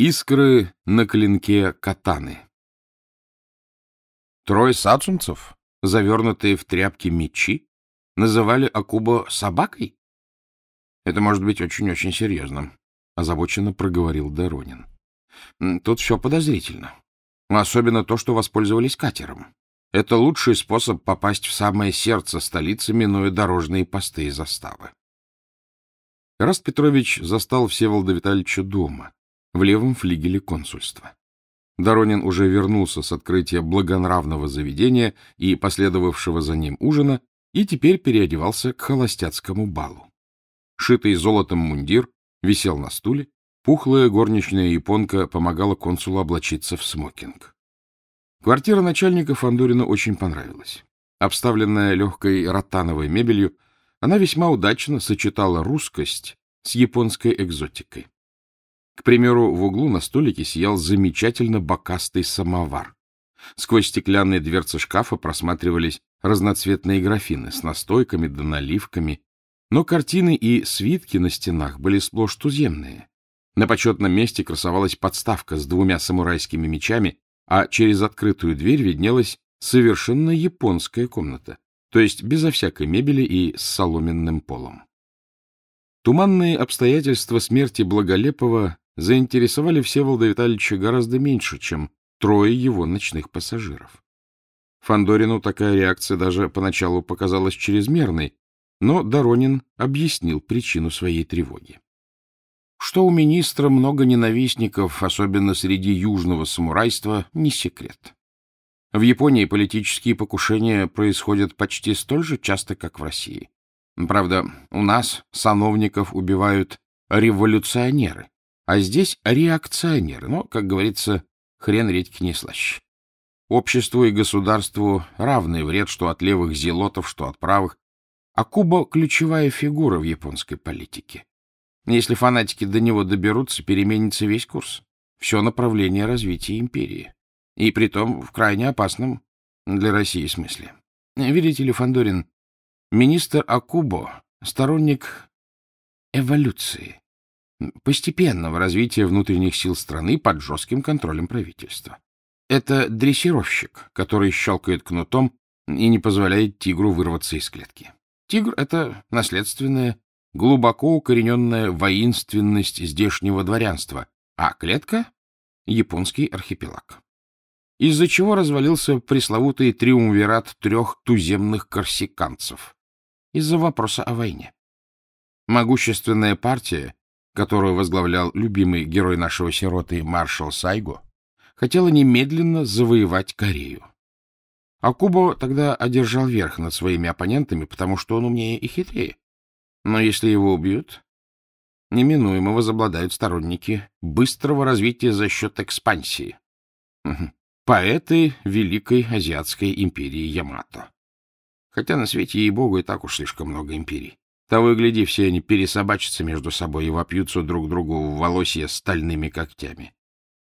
Искры на клинке катаны. Трое сацунцев, завернутые в тряпки мечи, называли Акубо собакой? Это может быть очень-очень серьезно, — озабоченно проговорил Доронин. Тут все подозрительно. Особенно то, что воспользовались катером. Это лучший способ попасть в самое сердце столицы, минуя дорожные посты и заставы. Раст Петрович застал Всеволода Витальевича дома, в левом флигеле консульства. Доронин уже вернулся с открытия благонравного заведения и последовавшего за ним ужина и теперь переодевался к холостяцкому балу. Шитый золотом мундир висел на стуле, пухлая горничная японка помогала консулу облачиться в смокинг. Квартира начальника Фандорина очень понравилась. Обставленная легкой ротановой мебелью, она весьма удачно сочетала русскость с японской экзотикой. К примеру, в углу на столике сиял замечательно бокастый самовар. Сквозь стеклянные дверцы шкафа просматривались разноцветные графины с настойками да наливками, но картины и свитки на стенах были сплошь туземные. На почетном месте красовалась подставка с двумя самурайскими мечами, а через открытую дверь виднелась совершенно японская комната, то есть безо всякой мебели и с соломенным полом. Туманные обстоятельства смерти Благолепова заинтересовали Всеволода Витальевича гораздо меньше, чем трое его ночных пассажиров. Фандорину такая реакция даже поначалу показалась чрезмерной, но Доронин объяснил причину своей тревоги. Что у министра много ненавистников, особенно среди южного самурайства, не секрет. В Японии политические покушения происходят почти столь же часто, как в России. Правда, у нас сановников убивают революционеры, а здесь реакционеры, но, как говорится, хрен редьки не слаще. Обществу и государству равный вред, что от левых зелотов, что от правых. А Куба — ключевая фигура в японской политике. Если фанатики до него доберутся, переменится весь курс. Все направление развития империи. И притом в крайне опасном для России смысле. Видите ли, Фандорин, министр Акубо — сторонник эволюции постепенного развития внутренних сил страны под жестким контролем правительства. Это дрессировщик, который щелкает кнутом и не позволяет тигру вырваться из клетки. Тигр — это наследственная, глубоко укорененная воинственность здешнего дворянства, а клетка — японский архипелаг. Из-за чего развалился пресловутый триумвират трех туземных корсиканцев? Из-за вопроса о войне. Могущественная партия которую возглавлял любимый герой нашего сироты маршал Сайго, хотела немедленно завоевать Корею. А Кубо тогда одержал верх над своими оппонентами, потому что он умнее и хитрее. Но если его убьют, неминуемо возобладают сторонники быстрого развития за счет экспансии. Поэты Великой Азиатской империи Ямато. Хотя на свете, ей-богу, и так уж слишком много империй. Того и гляди, все они пересобачатся между собой и вопьются друг другу в волосье стальными когтями.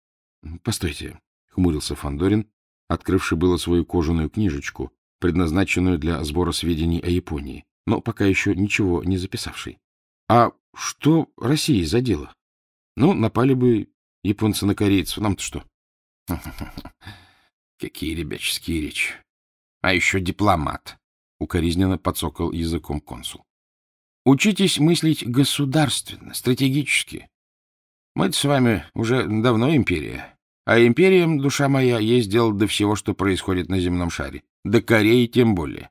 — Постойте, — хмурился Фандорин, открывший было свою кожаную книжечку, предназначенную для сбора сведений о Японии, но пока еще ничего не записавший. — А что России за дело? Ну, напали бы японцы на корейцев, нам-то что? — Какие ребяческие речи! А еще дипломат! — укоризненно подсокал языком консул. Учитесь мыслить государственно, стратегически. мы с вами уже давно империя. А империям, душа моя, есть дело до всего, что происходит на земном шаре. До Кореи тем более.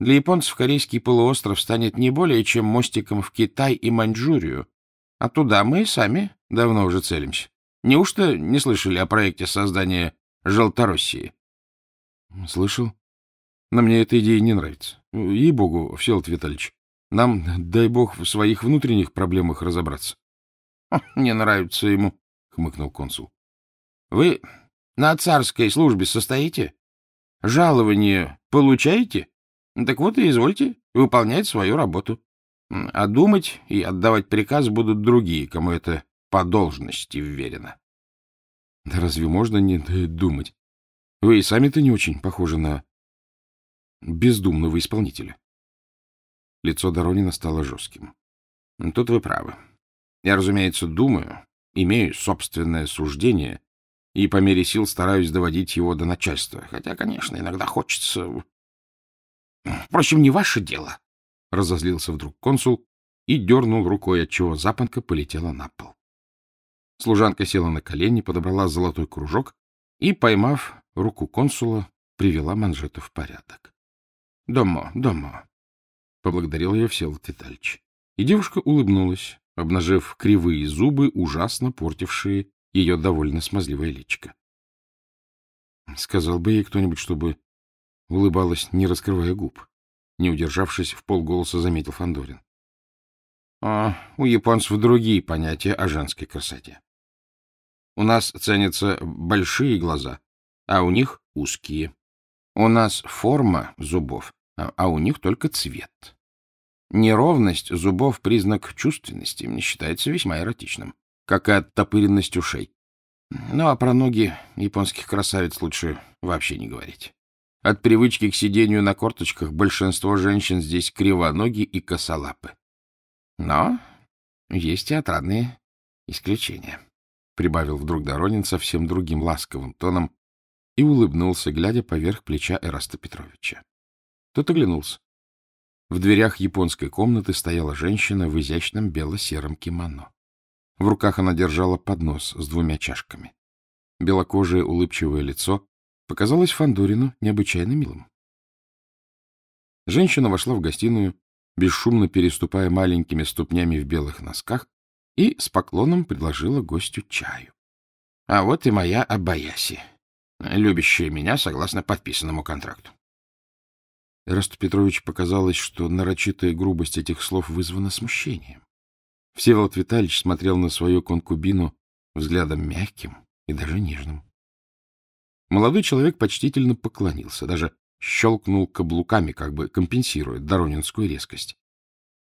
Для японцев Корейский полуостров станет не более чем мостиком в Китай и Маньчжурию. А туда мы и сами давно уже целимся. Неужто не слышали о проекте создания Желтороссии? — Слышал. Но мне эта идея не нравится. Ей-богу, Всеволод Витальевич. Нам, дай бог, в своих внутренних проблемах разобраться. — Не нравится ему, — хмыкнул консул. — Вы на царской службе состоите? Жалование получаете? Так вот и извольте выполнять свою работу. А думать и отдавать приказ будут другие, кому это по должности вверено. — Да разве можно не думать? Вы и сами-то не очень похожи на бездумного исполнителя. Лицо Доронина стало жестким. — Тут вы правы. Я, разумеется, думаю, имею собственное суждение и по мере сил стараюсь доводить его до начальства. Хотя, конечно, иногда хочется... Впрочем, не ваше дело, — разозлился вдруг консул и дернул рукой, отчего запонка полетела на пол. Служанка села на колени, подобрала золотой кружок и, поймав руку консула, привела манжету в порядок. — Домо, домо, — поблагодарил ее Всеволод Витальевич. И девушка улыбнулась, обнажив кривые зубы, ужасно портившие ее довольно смазливое личико. Сказал бы ей кто-нибудь, чтобы улыбалась, не раскрывая губ. Не удержавшись, в полголоса заметил Фандорин. А у японцев другие понятия о женской красоте. У нас ценятся большие глаза, а у них узкие. У нас форма зубов, а, а у них только цвет. Неровность зубов — признак чувственности, считается весьма эротичным, как и оттопыренность ушей. Ну, а про ноги японских красавиц лучше вообще не говорить. От привычки к сидению на корточках большинство женщин здесь кривоноги и косолапы. Но есть и отрадные исключения, — прибавил вдруг Доронин совсем другим ласковым тоном и улыбнулся, глядя поверх плеча Эраста Петровича. Тот оглянулся. В дверях японской комнаты стояла женщина в изящном бело-сером кимоно. В руках она держала поднос с двумя чашками. Белокожее улыбчивое лицо показалось Фандорину необычайно милым. Женщина вошла в гостиную, бесшумно переступая маленькими ступнями в белых носках, и с поклоном предложила гостю чаю. — А вот и моя Абаяси, любящая меня согласно подписанному контракту. Расту Петрович показалось, что нарочитая грубость этих слов вызвана смущением. Всеволод Витальевич смотрел на свою конкубину взглядом мягким и даже нежным. Молодой человек почтительно поклонился, даже щелкнул каблуками, как бы компенсируя доронинскую резкость.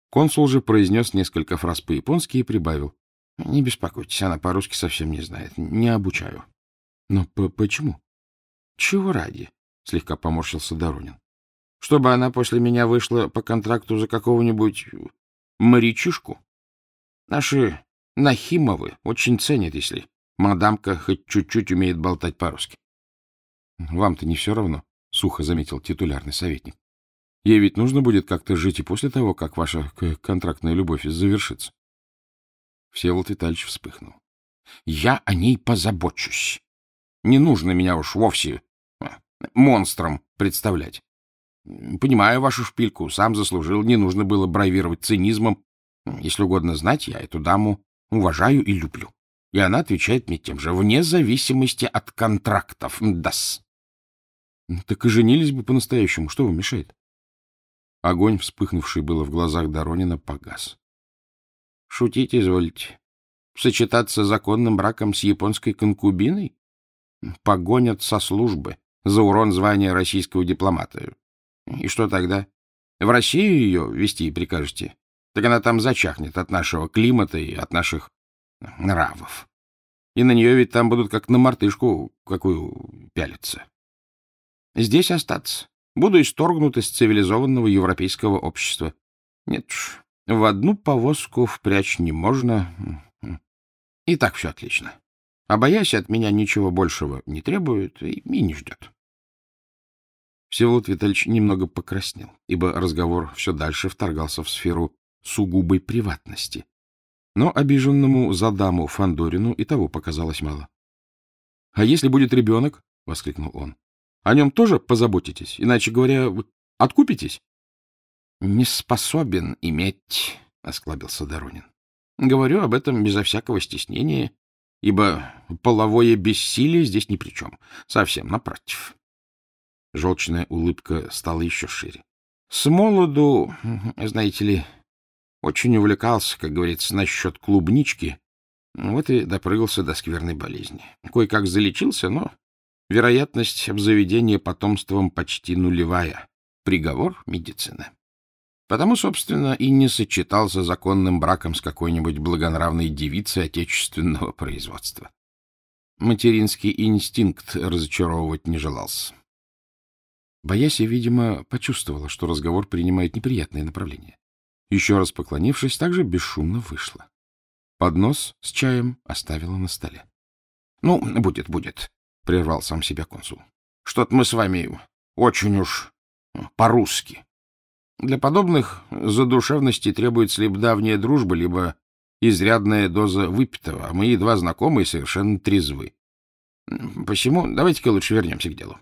Консул же произнес несколько фраз по-японски и прибавил. — Не беспокойтесь, она по-русски совсем не знает. Не обучаю. — Но почему? — Чего ради? — слегка поморщился Доронин чтобы она после меня вышла по контракту за какого-нибудь морячишку. Наши Нахимовы очень ценят, если мадамка хоть чуть-чуть умеет болтать по-русски. — Вам-то не все равно, — сухо заметил титулярный советник. — Ей ведь нужно будет как-то жить и после того, как ваша контрактная любовь завершится. Всеволод Витальевич вспыхнул. — Я о ней позабочусь. Не нужно меня уж вовсе а, монстром представлять. Понимаю вашу шпильку, сам заслужил, не нужно было бравировать цинизмом. Если угодно знать, я эту даму уважаю и люблю. И она отвечает мне тем же, вне зависимости от контрактов. Дас. Так и женились бы по-настоящему. Что вам мешает? Огонь, вспыхнувший было в глазах Доронина, погас. Шутить изволите. Сочетаться законным браком с японской конкубиной? Погонят со службы за урон звания российского дипломата. И что тогда? В Россию ее вести прикажете? Так она там зачахнет от нашего климата и от наших нравов. И на нее ведь там будут как на мартышку какую пялиться. Здесь остаться. Буду исторгнут из цивилизованного европейского общества. Нет уж, в одну повозку впрячь не можно. И так все отлично. А боясь от меня ничего большего не требует и, и не ждет. Всеволод Витальевич немного покраснел, ибо разговор все дальше вторгался в сферу сугубой приватности. Но обиженному за даму Фандорину и того показалось мало. — А если будет ребенок? — воскликнул он. — О нем тоже позаботитесь? Иначе говоря, откупитесь? — Не способен иметь, — осклабился Доронин. — Говорю об этом безо всякого стеснения, ибо половое бессилие здесь ни при чем. Совсем напротив. Желчная улыбка стала еще шире. С молоду, знаете ли, очень увлекался, как говорится, насчет клубнички. Вот и допрыгался до скверной болезни. Кое-как залечился, но вероятность обзаведения потомством почти нулевая. Приговор медицины. Потому, собственно, и не сочетался законным браком с какой-нибудь благонравной девицей отечественного производства. Материнский инстинкт разочаровывать не желался. Бояся, видимо, почувствовала, что разговор принимает неприятное направление. Еще раз поклонившись, также бесшумно вышла. Поднос с чаем оставила на столе. — Ну, будет, будет, — прервал сам себя консул. — Что-то мы с вами очень уж по-русски. Для подобных задушевностей требуется либо давняя дружба, либо изрядная доза выпитого, а мы едва знакомы и совершенно трезвы. Посему давайте-ка лучше вернемся к делу.